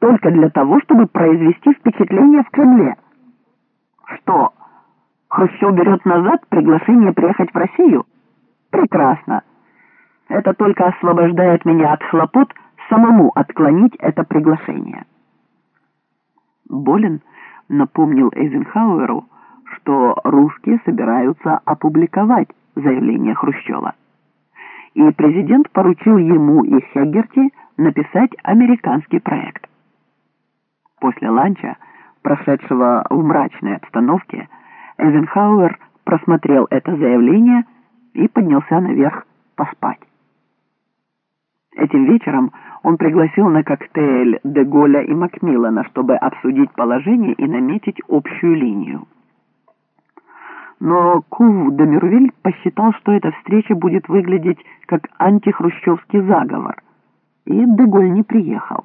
только для того, чтобы произвести впечатление в Кремле. Что, Хрущев берет назад приглашение приехать в Россию? Прекрасно. Это только освобождает меня от хлопот самому отклонить это приглашение. Болин напомнил Эйзенхауэру, что русские собираются опубликовать заявление Хрущева. И президент поручил ему и Хегерти написать американский проект. После ланча, прошедшего в мрачной обстановке, Эйзенхауэр просмотрел это заявление и поднялся наверх поспать. Этим вечером он пригласил на коктейль Деголя и Макмиллана, чтобы обсудить положение и наметить общую линию. Но Кув Демервиль посчитал, что эта встреча будет выглядеть как антихрущевский заговор, и Деголь не приехал.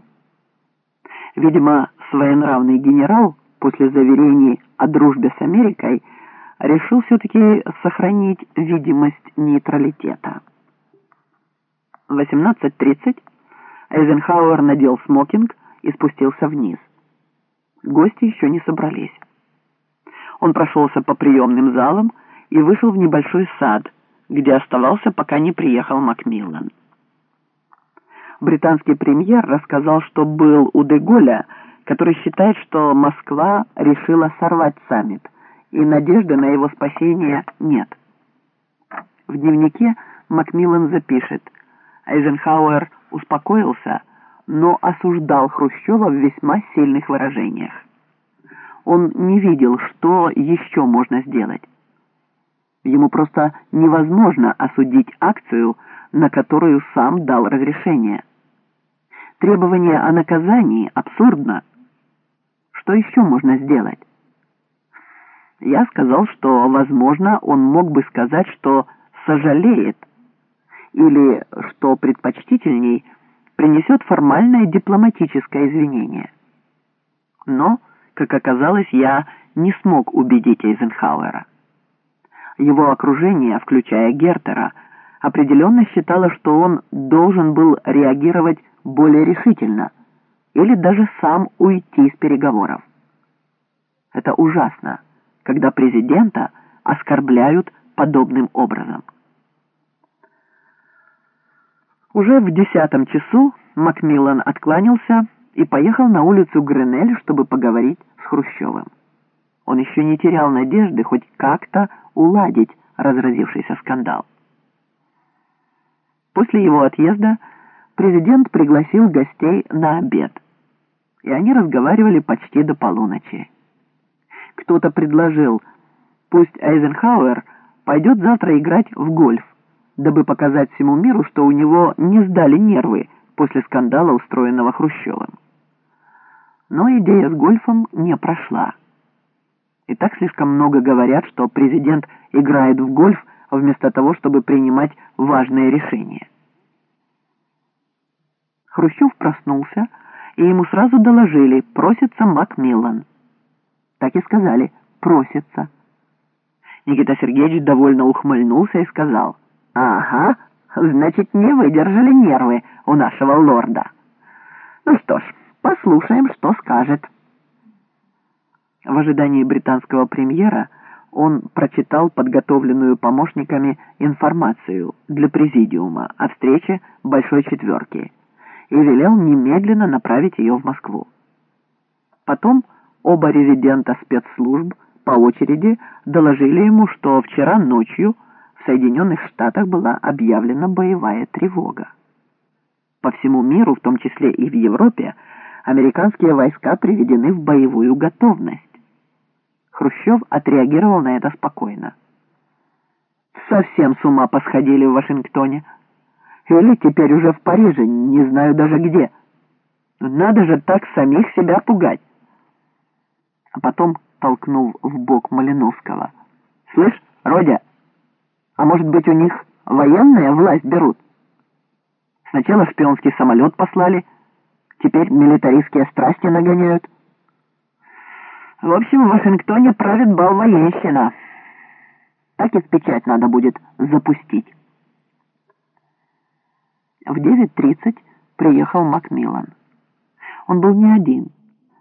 Видимо, своенравный генерал после заверений о дружбе с Америкой решил все-таки сохранить видимость нейтралитета. В 18.30 Эйзенхауэр надел смокинг и спустился вниз. Гости еще не собрались. Он прошелся по приемным залам и вышел в небольшой сад, где оставался, пока не приехал Макмиллан. Британский премьер рассказал, что был у Деголя, который считает, что Москва решила сорвать саммит, и надежды на его спасение нет. В дневнике Макмиллан запишет Эйзенхауэр успокоился, но осуждал Хрущева в весьма сильных выражениях. Он не видел, что еще можно сделать. Ему просто невозможно осудить акцию, на которую сам дал разрешение. Требование о наказании абсурдно. Что еще можно сделать? Я сказал, что, возможно, он мог бы сказать, что сожалеет, или, что предпочтительней, принесет формальное дипломатическое извинение. Но, как оказалось, я не смог убедить Эйзенхауэра. Его окружение, включая Гертера, определенно считало, что он должен был реагировать более решительно или даже сам уйти с переговоров. Это ужасно, когда президента оскорбляют подобным образом. Уже в десятом часу Макмиллан откланялся и поехал на улицу Гренель, чтобы поговорить с Хрущевым. Он еще не терял надежды хоть как-то уладить разразившийся скандал. После его отъезда президент пригласил гостей на обед, и они разговаривали почти до полуночи. Кто-то предложил, пусть Эйзенхауэр пойдет завтра играть в гольф, дабы показать всему миру, что у него не сдали нервы после скандала, устроенного Хрущевым. Но идея с гольфом не прошла. И так слишком много говорят, что президент играет в гольф вместо того, чтобы принимать важные решения. Хрущев проснулся, и ему сразу доложили, просится Макмиллан. Так и сказали, просится. Никита Сергеевич довольно ухмыльнулся и сказал, «Ага, значит, не выдержали нервы у нашего лорда. Ну что ж, послушаем, что скажет». В ожидании британского премьера он прочитал подготовленную помощниками информацию для президиума о встрече Большой Четверки и велел немедленно направить ее в Москву. Потом оба резидента спецслужб по очереди доложили ему, что вчера ночью в Соединенных Штатах была объявлена боевая тревога. По всему миру, в том числе и в Европе, американские войска приведены в боевую готовность. Хрущев отреагировал на это спокойно. Совсем с ума посходили в Вашингтоне. Или теперь уже в Париже, не знаю даже где. Надо же так самих себя пугать. А потом толкнул в бок Малиновского. «Слышь, Родя, а может быть, у них военная власть берут? Сначала шпионский самолет послали, теперь милитаристские страсти нагоняют. В общем, в Вашингтоне правит бал военщина. Так и в печать надо будет запустить. В 9.30 приехал Макмиллан. Он был не один.